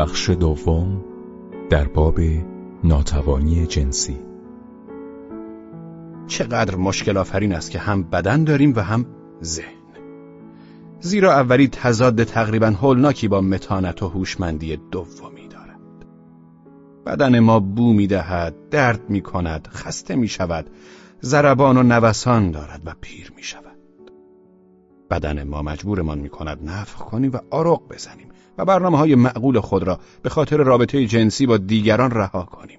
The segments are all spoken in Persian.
بخش دوم در باب ناتوانی جنسی. چقدر مشکل آفرین است که هم بدن داریم و هم ذهن. زیرا اولی تضاد تقریبا هولناکی با متانت و هوشمندی دومی دارد. بدن ما بو می‌دهد درد می کند خسته می شود زربان و نوسان دارد و پیر می شود بدن ما مجبورمان می کند نفخ کنیم و آرق بزنیم و برنامه های معقول خود را به خاطر رابطه جنسی با دیگران رها کنیم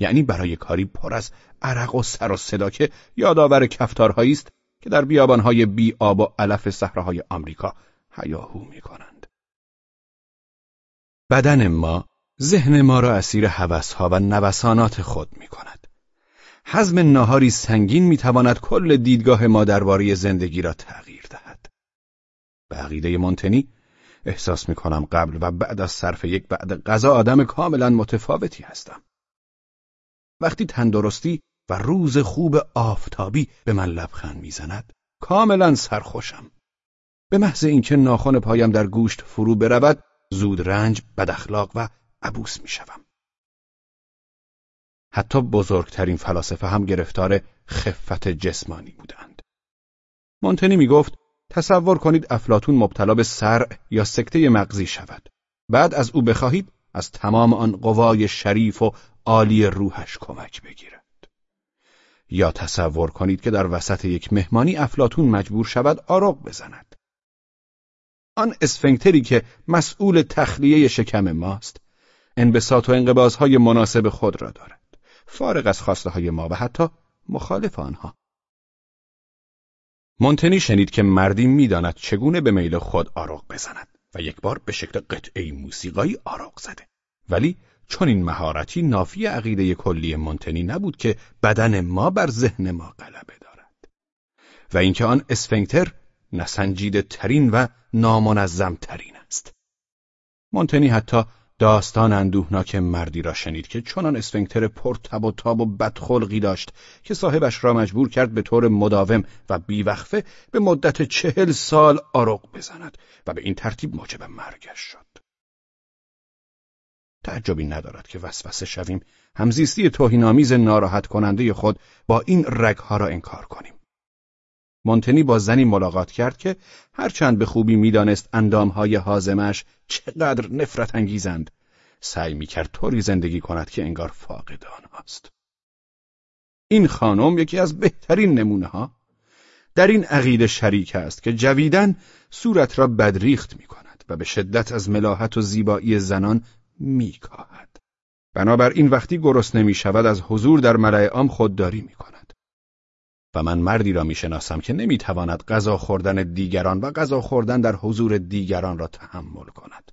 یعنی برای کاری پر از عرق و سر و صدا که یادآور کفتارهایی است که در بیابانهای بی آب و علف صحراهای آمریکا هیاهو می کنند. بدن ما ذهن ما را اسیر هوسها و نوسانات خود می کند. حزم ناهاری سنگین می تواند کل دیدگاه ما درباره زندگی را تغییر. به عقیده مونتنی احساس می کنم قبل و بعد از صرف یک بعد غذا آدم کاملا متفاوتی هستم. وقتی تندرستی و روز خوب آفتابی به من لبخند می‌زند کاملا سرخوشم. به محض اینکه ناخن پایم در گوشت فرو برود زود رنج، بداخلاق و عبوس می‌شوم. حتی بزرگترین فلاسفه هم گرفتار خفت جسمانی بودند. مونتنی می گفت تصور کنید افلاتون مبتلا به سر یا سکته مغزی شود. بعد از او بخواهید از تمام آن قوای شریف و عالی روحش کمک بگیرد. یا تصور کنید که در وسط یک مهمانی افلاتون مجبور شود آرق بزند. آن اسفنکتری که مسئول تخلیه شکم ماست، انبساط و انقبازهای مناسب خود را دارد. فارغ از خواسته های ما و حتی مخالف آنها. مونتنی شنید که مردی می‌داند چگونه به میل خود آرق بزند و یک بار به شکل قطعه موسیقایی آرق زده. ولی چون این مهارتی نافی عقیده کلی مونتنی نبود که بدن ما بر ذهن ما غلبه دارد. و اینکه آن اسفنکتر نسنجیده ترین و نامنظم ترین است. مونتنی حتی داستان اندوهناک مردی را شنید که چنان اسفنکتر پر تب و تاب و بدخلقی داشت که صاحبش را مجبور کرد به طور مداوم و بیوقفه به مدت چهل سال آرق بزند و به این ترتیب موجب مرگش شد. تعجبی ندارد که وسوسه شویم همزیستی توهینآمیز ناراحت کننده خود با این رگها را انکار کنیم. مونتنی با زنی ملاقات کرد که هرچند به خوبی می‌دانست اندامهای حازمش چقدر نفرت انگیزند سعی می‌کرد طوری زندگی کند که انگار فاقد آنهاست. این خانم یکی از بهترین نمونه ها در این عقیده شریک است که جویدن صورت را بدریخت می کند و به شدت از ملاحت و زیبایی زنان میکاهد. بنابراین وقتی گرسنه می شود از حضور در ملع عام خودداری می کند. و من مردی را می‌شناسم که نمی‌تواند غذا خوردن دیگران و غذا خوردن در حضور دیگران را تحمل کند.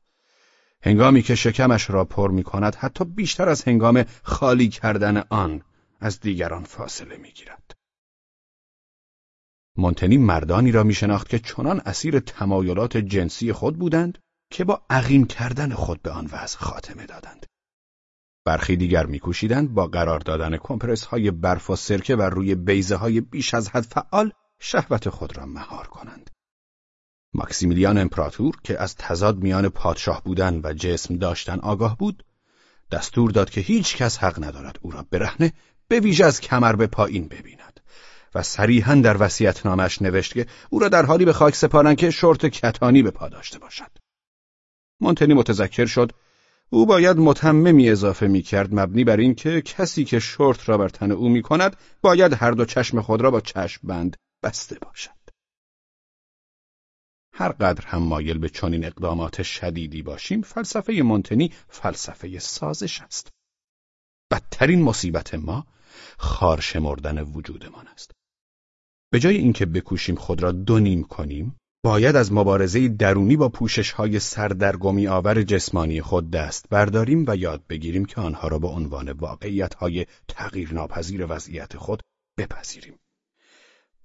هنگامی که شکمش را پر می کند حتی بیشتر از هنگام خالی کردن آن از دیگران فاصله می گیرد. مونتنی مردانی را می شناخت که چنان اسیر تمایلات جنسی خود بودند که با عقیم کردن خود به آن وضع خاتمه دادند. برخی دیگر میکوشیدند با قرار دادن کمپرس های برف و سرکه و روی بیزه های بیش از حد فعال شهوت خود را مهار کنند. ماکسیمیلیان امپراتور که از تضاد میان پادشاه بودن و جسم داشتن آگاه بود، دستور داد که هیچ کس حق ندارد او را برهنه به ویژه از کمر به پایین ببیند و صریحا در نامش نوشت که او را در حالی به خاک سپارند که شورت کتانی به پا داشته باشد. مونتنی متذکر شد او باید متممی اضافه می کرد مبنی بر اینکه کسی که شورت را بر تن او می کند باید هر دو چشم خود را با چشم بند بسته باشد. هر قدر هم مایل به چنین اقدامات شدیدی باشیم فلسفه مونتنی فلسفه سازش است. بدترین مصیبت ما خار شمردن وجودمان است. به جای اینکه بکوشیم خود را دو نیم کنیم باید از مبارزه درونی با پوشش های سردرگمی آور جسمانی خود دست برداریم و یاد بگیریم که آنها را به عنوان واقعیت های تغییر ناپذیر وضعیت خود بپذیریم.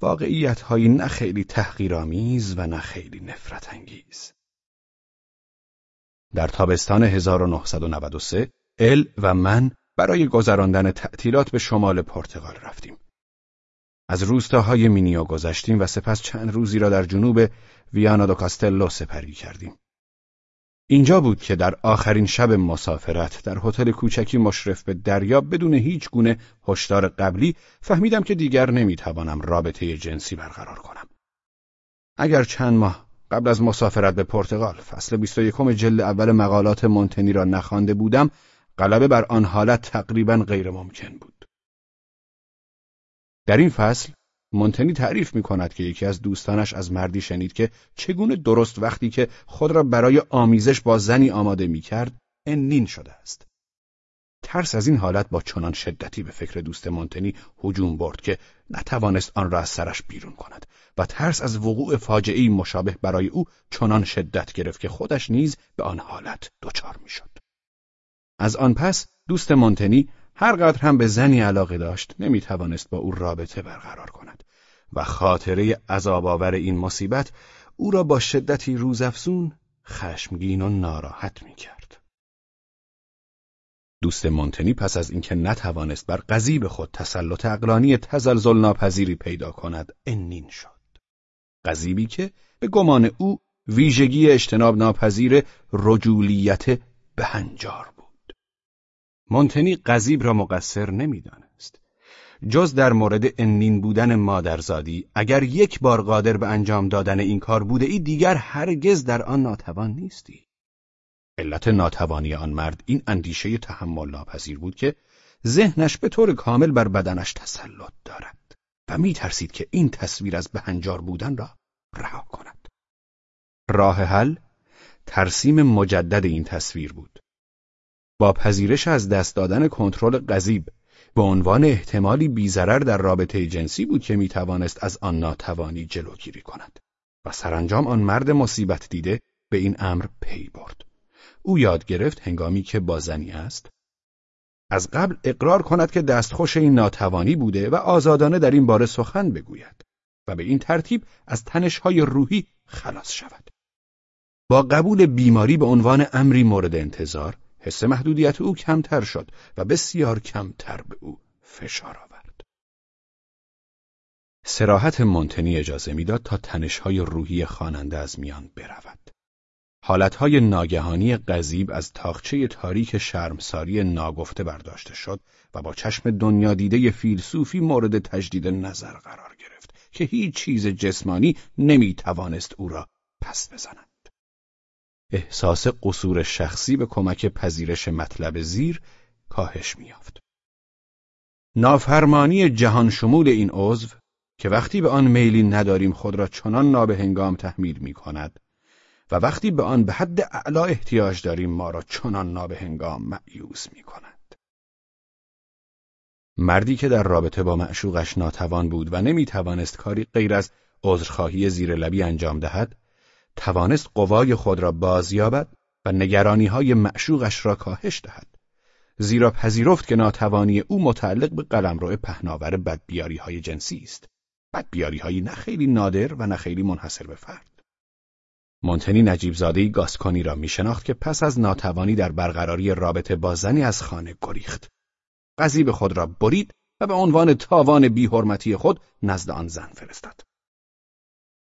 واقعیت های نه خیلی تحقیرآمیز و نه خیلی نفرت انگیز. در تابستان 1993 ال و من برای گذراندن تعطیلات به شمال پرتغال رفتیم. از روستاهای مینیو گذشتیم و سپس چند روزی را در جنوب ویانا دو کاستلو سپری کردیم. اینجا بود که در آخرین شب مسافرت در هتل کوچکی مشرف به دریا بدون هیچ گونه هشدار قبلی فهمیدم که دیگر نمی‌توانم رابطه جنسی برقرار کنم. اگر چند ماه قبل از مسافرت به پرتغال فصل 21 جلد اول مقالات مونتنی را نخوانده بودم غلبه بر آن حالت تقریبا غیر ممکن بود. در این فصل مونتنی تعریف می کند که یکی از دوستانش از مردی شنید که چگونه درست وقتی که خود را برای آمیزش با زنی آماده می کرد انین شده است. ترس از این حالت با چنان شدتی به فکر دوست مونتنی هجوم برد که نتوانست آن را از سرش بیرون کند و ترس از وقوع فاجعه مشابه برای او چنان شدت گرفت که خودش نیز به آن حالت دچار می‌شد. از آن پس دوست مونتنی هرقدر هم به زنی علاقه داشت نمی‌توانست با او رابطه برقرار کند و خاطره عذاب این مصیبت او را با شدتی روزافزون خشمگین و ناراحت می‌کرد. دوست مونتنی پس از اینکه نتوانست بر قضیب خود تسلط اقلانی تزلزل ناپذیری پیدا کند انین شد. قضیبی که به گمان او ویژگی اجتناب ناپذیر رجولیت بهنجار. مونتنی قضیب را مقصر نمی‌دانست. جز در مورد انین بودن مادرزادی اگر یک بار قادر به انجام دادن این کار بوده ای دیگر هرگز در آن ناتوان نیستی. علت ناتوانی آن مرد این اندیشه تحمل ناپذیر بود که ذهنش به طور کامل بر بدنش تسلط دارد و می ترسید که این تصویر از بهنجار بودن را رها کند. راه حل ترسیم مجدد این تصویر بود. با پذیرش از دست دادن کنترل قضیب به عنوان احتمالی بیزرر در رابطه جنسی بود که می توانست از آن ناتوانی جلوگیری کند و سرانجام آن مرد مصیبت دیده به این امر پی برد. او یاد گرفت هنگامی که با زنی است از قبل اقرار کند که دستخوش این ناتوانی بوده و آزادانه در این باره سخن بگوید و به این ترتیب از تنشهای روحی خلاص شود. با قبول بیماری به عنوان امری مورد انتظار حس محدودیت او کمتر شد و بسیار کمتر به او فشار آورد. سراحت منتنی اجازه می‌داد تا تنشهای روحی خواننده از میان برود. حالتهای ناگهانی قذیب از تاخچه تاریک شرمساری ناگفته برداشته شد و با چشم دنیا دیده فیلسوفی مورد تجدید نظر قرار گرفت که هیچ چیز جسمانی نمی توانست او را پس بزند. احساس قصور شخصی به کمک پذیرش مطلب زیر کاهش میافت. نافرمانی جهان شمول این عضو که وقتی به آن میلی نداریم خود را چنان نابهنگام تحمیل می کند و وقتی به آن به حد اعلا احتیاج داریم ما را چنان نابهنگام معیوز می کند. مردی که در رابطه با معشوقش ناتوان بود و نمی توانست کاری غیر از عذرخواهی زیر لبی انجام دهد توانست قوای خود را بازیابد و نگرانی های معشوقش را کاهش دهد. زیرا پذیرفت که ناتوانی او متعلق به قلمرو پهناور بدبیاری های جنسی است. بدبیاری های نه خیلی نادر و نه خیلی منحصر به فرد. مونتنی نجیب زاده گاسکونی را می شناخت که پس از ناتوانی در برقراری رابطه با زنی از خانه گریخت. قضیب خود را برید و به عنوان تاوان بیحرمتی خود نزد آن زن فرستاد.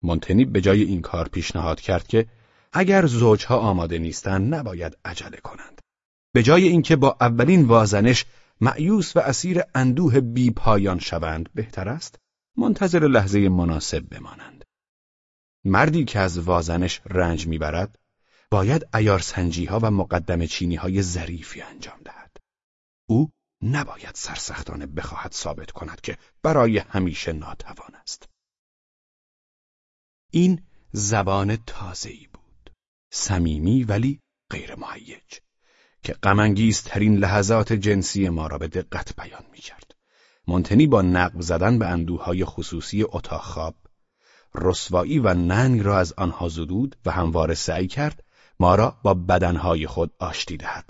مونتنی به جای این کار پیشنهاد کرد که اگر زوجها آماده نیستند نباید عجله کنند. به جای اینکه با اولین وازنش معیوس و اسیر اندوه بی پایان شوند بهتر است منتظر لحظه مناسب بمانند. مردی که از وازنش رنج می‌برد باید ایارسنجی ها و مقدم چینی های ظریفی انجام دهد. او نباید سرسختانه بخواهد ثابت کند که برای همیشه ناتوان است. این زبان تازه‌ای بود صمیمی ولی غیر مهیج که غمانگیزترین لحظات جنسی ما را به دقت بیان می‌کرد. مونتنی با نقب زدن به اندوهای خصوصی اتاق خواب رسوایی و ننگ را از آنها زدود و همواره سعی کرد ما را با بدنهای خود آشتی دهد.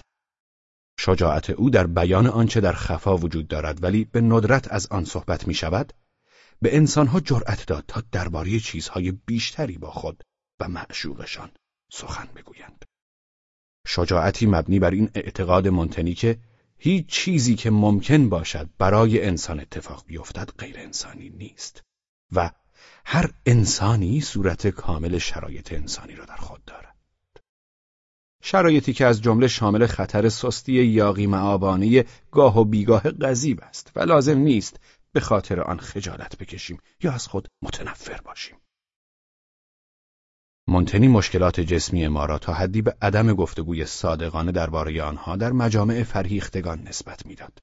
شجاعت او در بیان آنچه در خفا وجود دارد ولی به ندرت از آن صحبت می شود به انسانها جرأت داد تا درباره چیزهای بیشتری با خود و معشوقشان سخن بگویند. شجاعتی مبنی بر این اعتقاد منتنی که هیچ چیزی که ممکن باشد برای انسان اتفاق بیفتد غیر انسانی نیست و هر انسانی صورت کامل شرایط انسانی را در خود دارد. شرایطی که از جمله شامل خطر سستی یاقی معابانه گاه و بیگاه قذیب است و لازم نیست به خاطر آن خجالت بکشیم یا از خود متنفر باشیم. مونتنی مشکلات جسمی ما را تا حدی به عدم گفتگوی صادقانه درباره آنها در مجامع فرهیختگان نسبت می‌داد.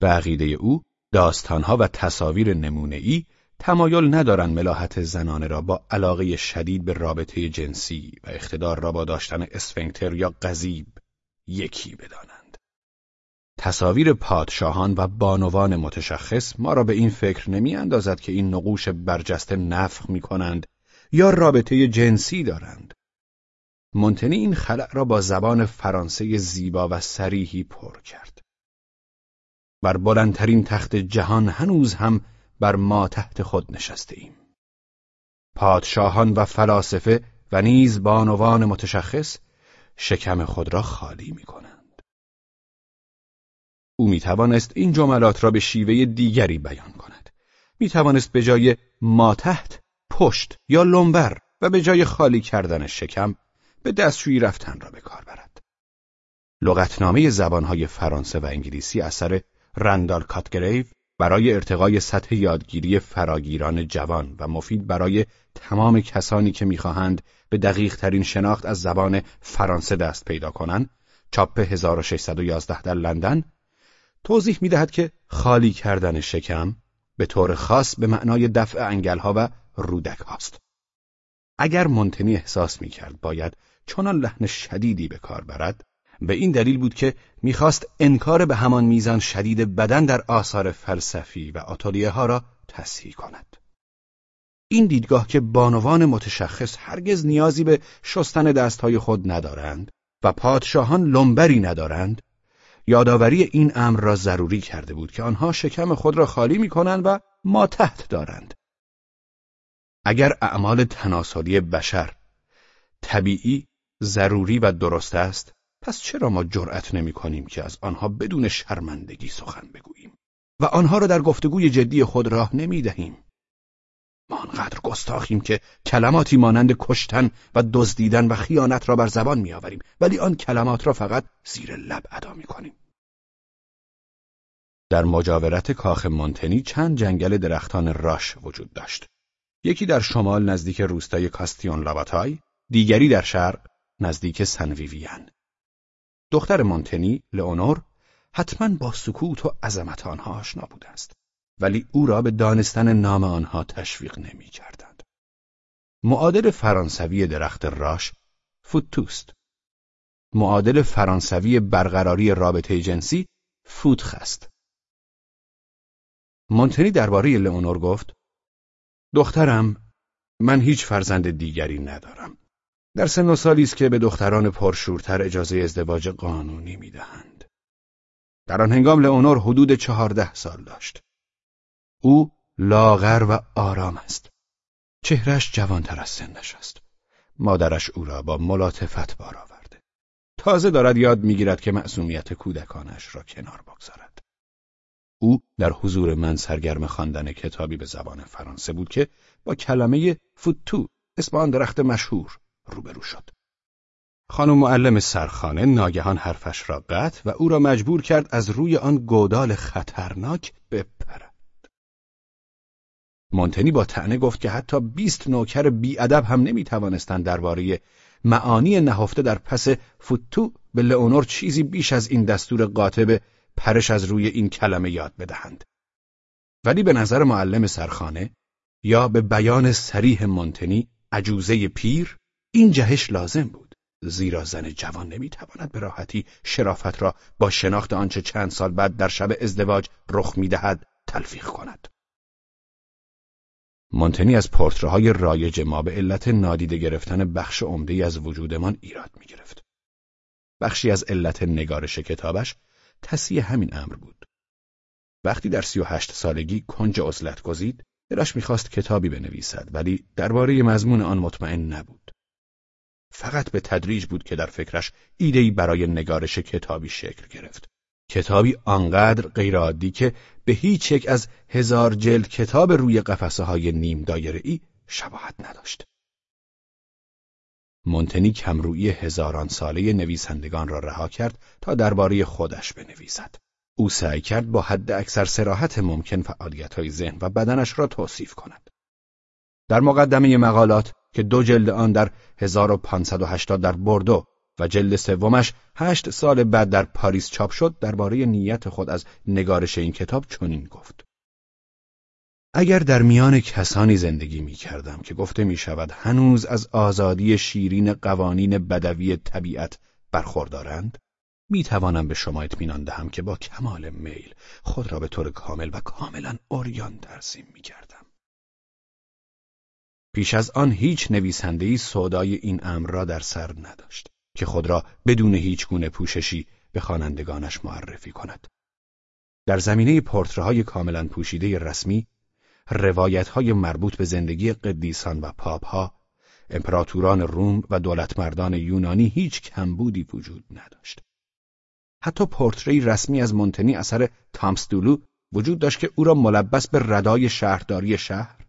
به عقیده او داستانها و تصاویر نمونه‌ای تمایل ندارند ملاحت زنانه را با علاقه شدید به رابطه جنسی و اقتدار را با داشتن اسفنکتر یا قذیب یکی بدانند. تصاویر پادشاهان و بانوان متشخص ما را به این فکر نمی اندازد که این نقوش برجسته نفخ می کنند یا رابطه جنسی دارند. مونتنی این خلع را با زبان فرانسه زیبا و سریحی پر کرد. بر بلندترین تخت جهان هنوز هم بر ما تحت خود نشسته ایم. پادشاهان و فلاسفه و نیز بانوان متشخص شکم خود را خالی می کنند. او می توانست این جملات را به شیوه دیگری بیان کند. می توانست به جای ما تحت پشت یا لنبر و به جای خالی کردن شکم به دستشویی رفتن را به کار برد. لغتنامه زبانهای فرانسه و انگلیسی اثر رندال کاتگریو برای ارتقای سطح یادگیری فراگیران جوان و مفید برای تمام کسانی که می‌خواهند به دقیق ترین شناخت از زبان فرانسه دست پیدا کنند چاپ 1611 در لندن توضیح می‌دهد که خالی کردن شکم به طور خاص به معنای دفع انگلها و رودک هاست. اگر منتنی احساس می‌کرد باید چنان لحن شدیدی به کار برد به این دلیل بود که می‌خواست انکار به همان میزان شدید بدن در آثار فلسفی و آتولیه ها را تصحیح کند. این دیدگاه که بانوان متشخص هرگز نیازی به شستن دستهای خود ندارند و پادشاهان لنبری ندارند یادآوری این امر را ضروری کرده بود که آنها شکم خود را خالی می کنند و ما تحت دارند. اگر اعمال تناسلی بشر طبیعی، ضروری و درست است پس چرا ما جرأت نمی کنیم که از آنها بدون شرمندگی سخن بگوییم؟ و آنها را در گفتگوی جدی خود راه نمی دهیم ما آنقدر گستاخیم که کلماتی مانند کشتن و دزدیدن و خیانت را بر زبان میآوریم ولی آن کلمات را فقط زیر لب ادا می کنیم. در مجاورت کاخ مونتنی چند جنگل درختان راش وجود داشت. یکی در شمال نزدیک روستای کاستیون لاباتای، دیگری در شرق نزدیک سنویویان. دختر مونتنی، لئونور، حتما با سکوت و عظمت آنها آشنا بوده است. ولی او را به دانستن نام آنها تشویق نمی کردند. معادل فرانسوی درخت راش فوتوست. معادل فرانسوی برقراری رابطه جنسی فوتخ است. مونتنی درباره لئونور گفت دخترم من هیچ فرزند دیگری ندارم. در سن و سالی است که به دختران پرشورتر اجازه ازدواج قانونی می‌دهند. در آن هنگام لئونور حدود چهارده سال داشت. او لاغر و آرام است. چهرش جوانتر از سنش است. مادرش او را با ملاطفت بار آورده. تازه دارد یاد می‌گیرد که معصومیت کودکانش را کنار بگذارد. او در حضور من سرگرم خواندن کتابی به زبان فرانسه بود که با کلمه فوتو اسم آن درخت مشهور روبرو شد. خانم معلم سرخانه ناگهان حرفش را قطع و او را مجبور کرد از روی آن گودال خطرناک بپرد. مونتنی با تعنه گفت که حتی بیست نوکر بیادب هم نمی‌توانستند درباره معانی نهفته در پس فوتو به لئونور چیزی بیش از این دستور قاطب پرش از روی این کلمه یاد بدهند. ولی به نظر معلم سرخانه یا به بیان سریح مونتنی عجوزه پیر این جهش لازم بود زیرا زن جوان نمی‌تواند به راحتی شرافت را با شناخت آنچه چند سال بعد در شب ازدواج رخ می‌دهد تلفیق کند مونتنی از پورترهای رایج ما به علت نادیده گرفتن بخش عمده از وجودمان ایراد می گرفت. بخشی از علت نگارش کتابش تصیح همین امر بود. وقتی در سی و هشت سالگی کنج عزلت گزید، دلش می‌خواست کتابی بنویسد ولی درباره مضمون آن مطمئن نبود. فقط به تدریج بود که در فکرش ایدهی برای نگارش کتابی شکل گرفت. کتابی آنقدر غیرعادی که به هیچ یک از هزار جلد کتاب روی قفسه های نیم دایره ای شباهت نداشت. مونتنی کمرویی هزاران ساله نویسندگان را رها کرد تا درباره خودش بنویسد. او سعی کرد با حد اکثر سراحت ممکن های ذهن و بدنش را توصیف کند. در مقدمه مقالات که دو جلد آن در 1580 در بردو و جلد سومش هشت سال بعد در پاریس چاپ شد درباره نیت خود از نگارش این کتاب چنین گفت اگر در میان کسانی زندگی می کردم که گفته می شود هنوز از آزادی شیرین قوانین بدوی طبیعت برخوردارند می توانم به شما اطمینان دهم که با کمال میل خود را به طور کامل و کاملا اوریان ترسیم می کردم. پیش از آن هیچ نویسنده‌ای سودای این امر را در سر نداشت که خود را بدون هیچ گونه پوششی به خوانندگانش معرفی کند. در زمینه پورتره‌های کاملا پوشیده رسمی روایت های مربوط به زندگی قدیسان و پاپها، امپراتوران روم و دولتمردان یونانی هیچ کمبودی وجود نداشت. حتی پورتری رسمی از مونتنی اثر تامسدولو وجود داشت که او را ملبس به ردای شهرداری شهر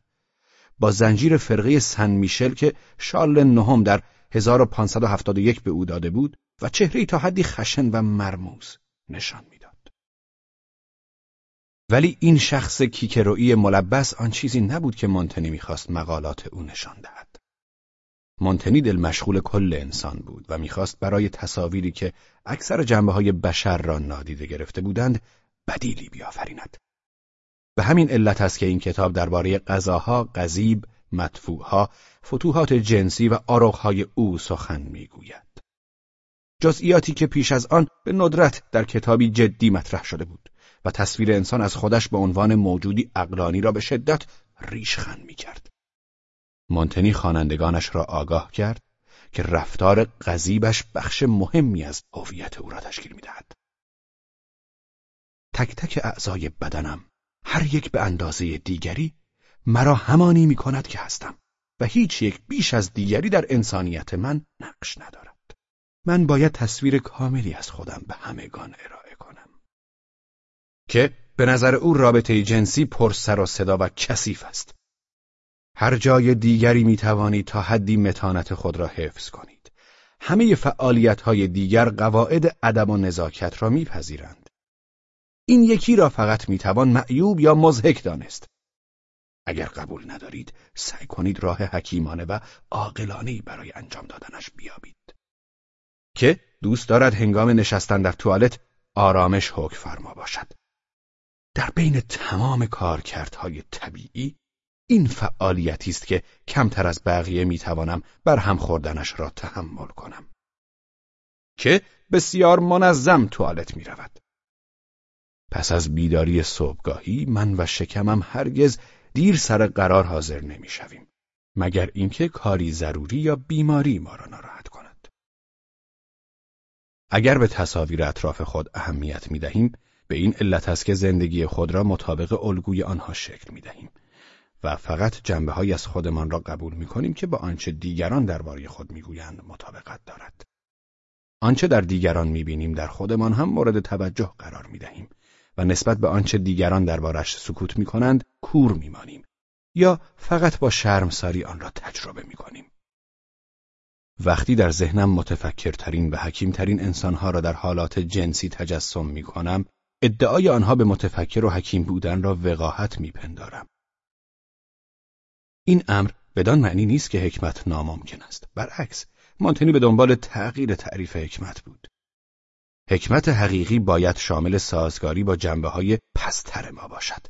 با زنجیر فرقه سن میشل که شال نهم در 1571 به او داده بود و چهره تا حدی خشن و مرموز نشان می‌داد. ولی این شخص کیکروئی ملبس آن چیزی نبود که مونتنی می‌خواست مقالات او نشان دهد. مونتنی دل مشغول کل انسان بود و می‌خواست برای تصاویری که اکثر جنبه های بشر را نادیده گرفته بودند بدیلی بیافریند. به همین علت است که این کتاب درباره غذاها، قذیب، مدفوعها، فتوحات جنسی و آروغهای او سخن می‌گوید. جزئیاتی که پیش از آن به ندرت در کتابی جدی مطرح شده بود. و تصویر انسان از خودش به عنوان موجودی اقلانی را به شدت ریشخن می کرد. مونتنی خوانندگانش را آگاه کرد که رفتار غذیبش بخش مهمی از هویت او را تشکیل می دهد. تک تک اعضای بدنم هر یک به اندازه دیگری مرا همانی می کند که هستم و هیچ یک بیش از دیگری در انسانیت من نقش ندارد. من باید تصویر کاملی از خودم به همگان ارائه که به نظر او رابطه جنسی پر سر و صدا و کثیف است. هر جای دیگری می توانید تا حدی متانت خود را حفظ کنید. همه فعالیت های دیگر قواعد ادب و نزاکت را میپذیرند. این یکی را فقط می توان معیوب یا مزهک دانست. اگر قبول ندارید، سعی کنید راه حکیمانه و عاقلانه‌ای برای انجام دادنش بیابید. که دوست دارد هنگام نشستن در توالت آرامش حکم فرما باشد. در بین تمام کارکردهای طبیعی این فعالیتی است که کمتر از بقیه می‌توانم بر هم خوردنش را تحمل کنم که بسیار منظم توالت می رود. پس از بیداری صبحگاهی من و شکمم هرگز دیر سر قرار حاضر نمی‌شویم مگر اینکه کاری ضروری یا بیماری ما را ناراحت کند. اگر به تصاویر اطراف خود اهمیت می دهیم به این علت است که زندگی خود را مطابق الگوی آنها شکل می دهیم و فقط جنبه های از خودمان را قبول می کنیم که با آنچه دیگران درباره خود می‌گویند مطابقت دارد. آنچه در دیگران می بینیم در خودمان هم مورد توجه قرار می دهیم و نسبت به آنچه دیگران دربارش سکوت می کنند کور می مانیم یا فقط با شرمساری آن را تجربه می کنیم. وقتی در ذهنم متفکرترین و حکیمترین انسانها را در حالات جنسی تجسم می کنم ادعای آنها به متفکر و حکیم بودن را وقاحت میپندارم. این امر بدان معنی نیست که حکمت ناممکن است. برعکس، مانتنی به دنبال تغییر تعریف حکمت بود. حکمت حقیقی باید شامل سازگاری با جنبه های پستر ما باشد.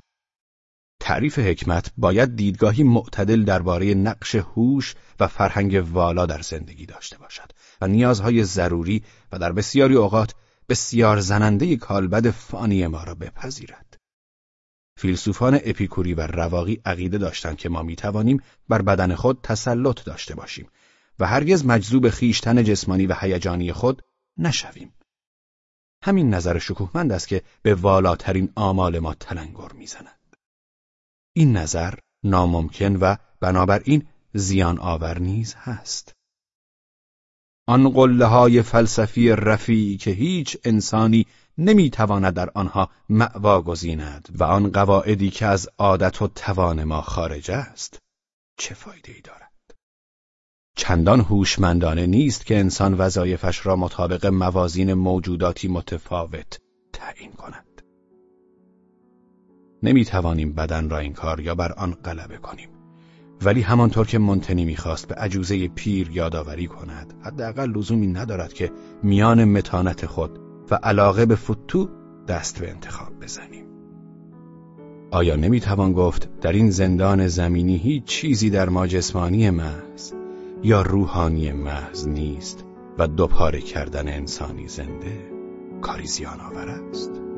تعریف حکمت باید دیدگاهی معتدل درباره نقش هوش و فرهنگ والا در زندگی داشته باشد و نیازهای ضروری و در بسیاری اوقات بسیار زننده کالبد فانی ما را بپذیرد. فیلسوفان اپیکوری و رواقی عقیده داشتند که ما می توانیم بر بدن خود تسلط داشته باشیم و هرگز مجذوب خیشتن جسمانی و هیجانی خود نشویم. همین نظر شکوهمند است که به والاترین آمال ما تلنگر می‌زند. این نظر ناممکن و بنابراین زیان آور نیز هست. آن قله های فلسفی رفیعی که هیچ انسانی نمی‌تواند در آنها معوا گزیند و آن قواعدی که از عادت و توان ما خارج است چه فایده ای دارد چندان هوشمندانه نیست که انسان وظایفش را مطابق موازین موجوداتی متفاوت تعیین کند. نمی توانیم بدن را این کار یا بر آن غلبه کنیم. ولی همانطور که منتنی می‌خواست به عجوزه پیر یادآوری کند حداقل لزومی ندارد که میان متانت خود و علاقه به فوتو دست به انتخاب بزنیم آیا نمی‌توان گفت در این زندان زمینی هیچ چیزی در ما جسمانی محض یا روحانی محض نیست و دوپاره کردن انسانی زنده کاری زیان آور است.